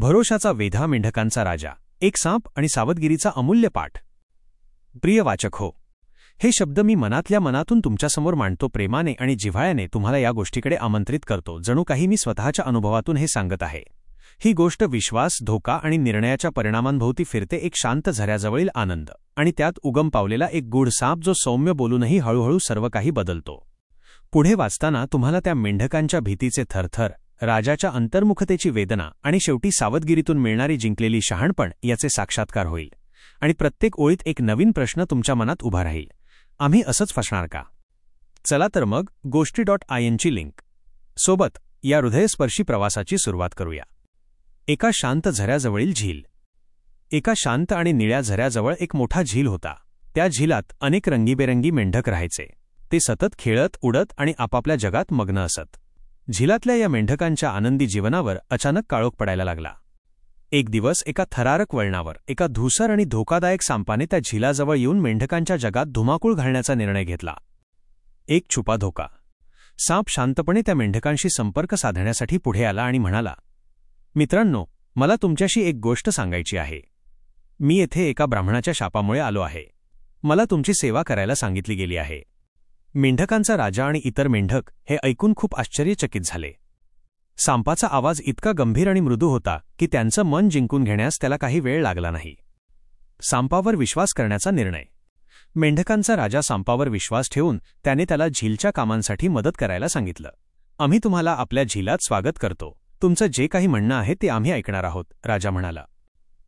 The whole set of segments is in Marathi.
भरोशाचा वेधा मेंढकांचा राजा. एक सांप आणि सावधगिरीचा अमूल्य पाठ. प्रिय वाचक हो हे शब्द मी मनातल्या मनातून तुमच्यासमोर मांडतो प्रेमाने आणि जिव्हाळ्याने तुम्हाला या गोष्टीकडे आमंत्रित करतो जणू काही मी स्वतःच्या अनुभवातून हे सांगत आहे. ही गोष्ट विश्वास धोका आणि निर्णयाच्या परिणामांभोवती फिरते एक शांत झऱ्याजवळील आनंद आणि त्यात उगम पावलेला एक गूढ साप जो सौम्य बोलूनही हळूहळू सर्व काही बदलतो. पुढे वाचताना तुम्हाला त्या मेंढकांच्या भीतीचे थरथर राजाच्या अंतर्मुखतेची वेदना आणि शेवटी सावधगिरीतून मिळणारी जिंकलेली शहाणपण याचे साक्षात्कार होईल. आणि प्रत्येक ओळीत एक नवीन प्रश्न तुमच्या मनात उभा राहील. आम्ही असंच फसणार का? चला तर मग गोष्टी डॉट आय एनची लिंक. सोबत या हृदयस्पर्शी प्रवासाची सुरुवात करूया. एका शांत झऱ्याजवळील झील. एका शांत आणि निळ्या झऱ्याजवळ एक मोठा झील होता. त्या झीलात अनेक रंगीबेरंगी मेंढक राहायचे. ते सतत खेळत उडत आणि आपापल्या जगात मग्न असत. झिलातल्या या मेंढकांच्या आनंदी जीवनावर अचानक काळोख पडायला लागला. एक दिवस एका थरारक वळणावर एका धुसर आणि धोकादायक सांपाने त्या झिलाजवळ येऊन मेंढकांच्या जगात धुमाकूळ घालण्याचा निर्णय घेतला. एक छुपा धोका साप शांतपणे त्या मेंढकांशी संपर्क साधण्यासाठी पुढे आला आणि म्हणाला मित्रांनो मला तुमच्याशी एक गोष्ट सांगायची आहे. मी येथे एका ब्राह्मणाच्या शापामुळे आलो आहे. मला तुमची सेवा करायला सांगितली गेली आहे. मेंढकांचा राजा आणि इतर मेंढक हे ऐकून खूप आश्चर्यचकित झाले. सांपाचा आवाज इतका गंभीर आणि मृदू होता की त्यांचं मन जिंकून घेण्यास त्याला काही वेळ लागला नाही. सांपावर विश्वास करण्याचा निर्णय. मेंढकांचा राजा सांपावर विश्वास ठेवून त्याने त्याला झीलच्या कामांसाठी मदत करायला सांगितलं. आम्ही तुम्हाला आपल्या झीलात स्वागत करतो. तुमचं जे काही म्हणणं आहे ते आम्ही ऐकणार आहोत राजा म्हणाला.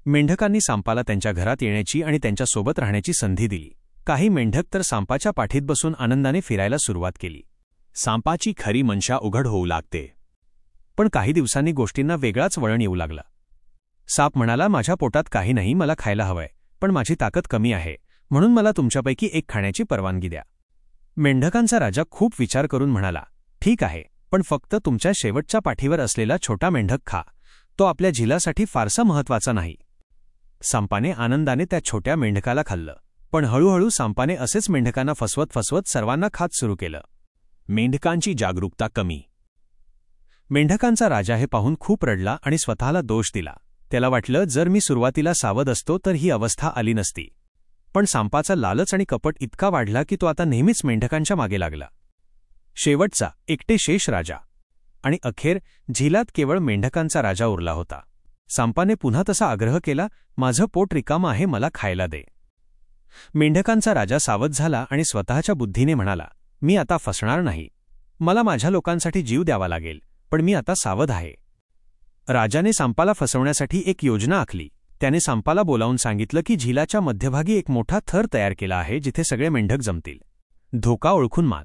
मेंढकांनी सांपाला त्यांच्या घरात येण्याची आणि त्यांच्यासोबत राहण्याची संधी दिली. काही मेंढक तर सांपाच्या पाठीत बसून आनंदाने फिरायला सुरुवात केली. सांपाची खरी मनशा उघड होऊ लागते. पण काही दिवसांनी गोष्टींना वेगळाच वळण येऊ लागला. साप म्हणाला माझ्या पोटात काही नाही मला खायला हवंय पण माझी ताकद कमी आहे म्हणून मला तुमच्यापैकी एक खाण्याची परवानगी द्या. मेंढकांचा राजा खूप विचार करून म्हणाला ठीक आहे पण फक्त तुमच्या शेवटच्या पाठीवर असलेला छोटा मेंढक खा. तो आपल्या झिलासाठी फारसा महत्त्वाचा नाही. सांपाने आनंदाने त्या छोट्या मेंढकाला खाल्लं. पण हळूहळू सांपाने असेच मेंढकांना फसवत फसवत सर्वांना खात सुरू केलं. मेंढकांची जागरूकता कमी. मेंढकांचा राजा हे पाहून खूप रडला आणि स्वतःला दोष दिला. त्याला वाटलं जर मी सुरुवातीला सावध असतो तर ही अवस्था आली नसती. पण सांपाचा लालच आणि कपट इतका वाढला की तो आता नेहमीच मेंढकांच्या मागे लागला. शेवटचा एकटे शेष राजा. आणि अखेर झिलात केवळ मेंढकांचा राजा उरला होता. सांपाने पुन्हा तसा आग्रह केला माझं पोट रिकामं आहे मला खायला दे. मेंढकांचा राजा सावध झाला आणि स्वतःच्या बुद्धीने म्हणाला मी आता फसणार नाही. मला माझ्या लोकांसाठी जीव द्यावा लागेल पण मी आता सावध आहे. राजाने सांपाला फसवण्यासाठी एक योजना आखली. त्याने सांपाला बोलावून सांगितलं की झिलाच्या मध्यभागी एक मोठा थर तयार केला आहे जिथे सगळे मेंढक जमतील. धोका ओळखून मात.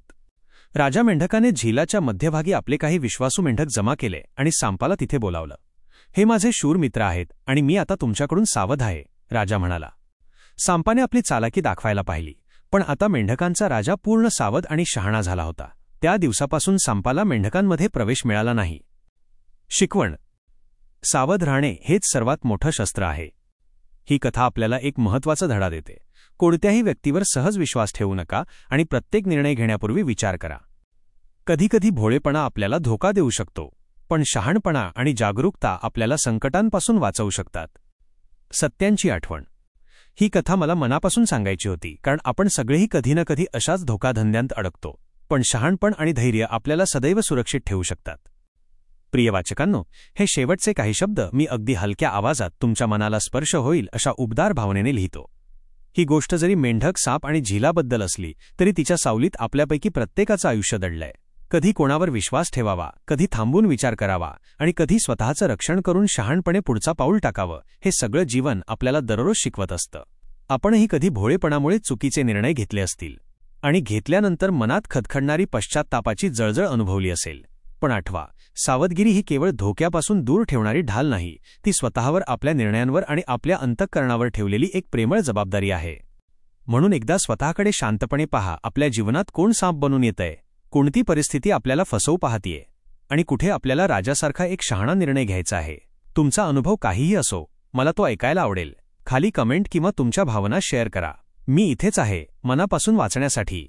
राजा मेंढकाने झिलाच्या मध्यभागी आपले काही विश्वासू मेंढक जमा केले आणि सांपाला तिथे बोलावलं हे माझे शूर मित्र आहेत आणि मी आता तुमच्याकडून सावध आहे राजा म्हणाला. सांपाने आपली चालाकी दाखवायला पाहिली. पण आता मेंढकांचा राजा पूर्ण सावध आणि शहाणा झाला होता. त्या दिवसापासून सांपाला मेंढकांमध्ये प्रवेश मिळाला नाही. शिकवण. सावध राहणे हेच सर्वात मोठं शस्त्र आहे. ही कथा आपल्याला एक महत्त्वाचा धडा देते. कोणत्याही व्यक्तीवर सहज विश्वास ठेवू नका आणि प्रत्येक निर्णय घेण्यापूर्वी विचार करा. कधीकधी भोळेपणा आपल्याला धोका देऊ शकतो पण शहाणपणा आणि जागरूकता आपल्याला संकटांपासून वाचवू शकतात. सत्यांची आठवण. ही कथा मला मनापासून सांगायची होती कारण आपण सगळेही कधी ना कधी अशाच धोकाधंद्यांत अडकतो. पण शहाणपण आणि धैर्य आपल्याला सदैव सुरक्षित ठेवू शकतात. प्रिय वाचकांनो हे शेवटचे काही शब्द मी अगदी हलक्या आवाजात तुमच्या मनाला स्पर्श होईल अशा उबदार भावनेने लिहितो. ही गोष्ट जरी मेंढक साप आणि झिलाबद्दल असली तरी तिच्या सावलीत आपल्यापैकी प्रत्येकाचं आयुष्य दडलंय. कधी कोणावर विश्वास ठेवावा कधी थांबून विचार करावा आणि कधी स्वतःचं रक्षण करून शहाणपणे पुढचा पाऊल टाकावं हे सगळं जीवन आपल्याला दररोज शिकवत असतं. आपणही कधी भोळेपणामुळे चुकीचे निर्णय घेतले असतील आणि घेतल्यानंतर मनात खदखडणारी पश्चात्तापाची जळजळ अनुभवली असेल. पण आठवा सावधगिरी ही केवळ धोक्यापासून दूर ठेवणारी ढाल नाही ती स्वतःवर आपल्या निर्णयांवर आणि आपल्या अंतःकरणावर ठेवलेली एक प्रेमळ जबाबदारी आहे. म्हणून एकदा स्वतःकडे शांतपणे पहा आपल्या जीवनात कोण साप बनून येतंय? कोणती परिस्थिती आपल्याला फसवू पाहतीये आणि कुठे आपल्याला राजासारखा एक शहाणा निर्णय घ्यायचा आहे तुमचा अनुभव काहीही असो मला तो ऐकायला आवडेल. खाली कमेंट किंवा तुमच्या भावना शेअर करा. मी इथेच आहे मनापासून वाचण्यासाठी.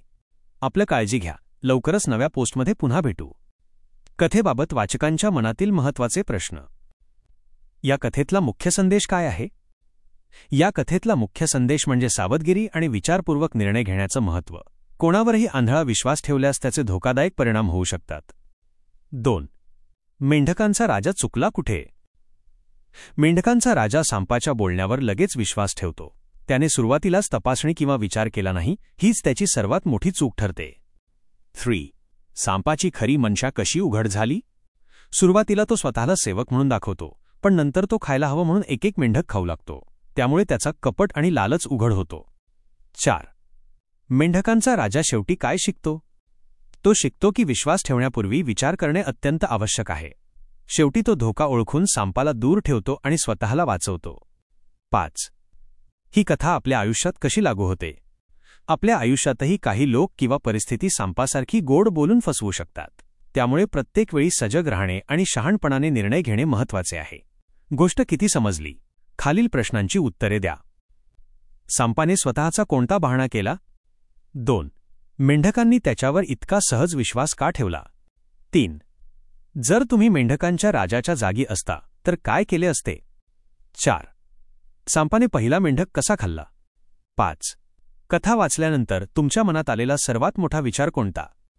आपलं काळजी घ्या. लवकरच नव्या पोस्टमध्ये पुन्हा भेटू. कथेबाबत वाचकांच्या मनातील महत्त्वाचे प्रश्न. या कथेतला मुख्य संदेश काय आहे? या कथेतला मुख्य संदेश म्हणजे सावधगिरी आणि विचारपूर्वक निर्णय घेण्याचं महत्त्व. कोणावरही आंधळा विश्वास ठेवल्यास त्याचे धोकादायक परिणाम होऊ शकतात. दोन. मेंढकांचा राजा चुकला कुठे? मेंढकांचा राजा सांपाच्या बोलण्यावर लगेच विश्वास ठेवतो. त्याने सुरुवातीलाच तपासणी किंवा विचार केला नाही हीच त्याची सर्वात मोठी चूक ठरते. थ्री. सांपाची खरी मनशा कशी उघड झाली? सुरुवातीला तो स्वतःला सेवक म्हणून दाखवतो पण नंतर तो खायला हवं म्हणून एक एक मेंढक खाऊ लागतो. त्यामुळे त्याचा कपट आणि लालच उघड होतो. चार. मेंढकांचा राजा शेवटी काय शिकतो? तो शिकतो की विश्वास ठेवण्यापूर्वी विचार करणे अत्यंत आवश्यक आहे. शेवटी तो धोका ओळखून सांपाला दूर ठेवतो आणि स्वतःला वाचवतो. पाच. ही कथा आपल्या आयुष्यात कशी लागू होते? आपल्या आयुष्यातही काही लोक किंवा परिस्थिती सांपासारखी गोड बोलून फसवू शकतात. त्यामुळे प्रत्येक वेळी सजग राहणे आणि शहाणपणाने निर्णय घेणे महत्त्वाचे आहे. गोष्ट किती समजली? खालील प्रश्नांची उत्तरे द्या. सांपाने स्वतःचा कोणता बहाणा केला? दोन. मेंढकांनी त्याच्यावर इतका सहज विश्वास का ठेवला? तीन. जर तुम्ही मेंढकांच्या राजाच्या जागी असता तर काय केले असते? चार. सांपाने पहिला मेंढक कसा खाल्ला? पाच. कथा वाचल्यानंतर तुमच्या मनात आलेला सर्वात मोठा विचार कोणता?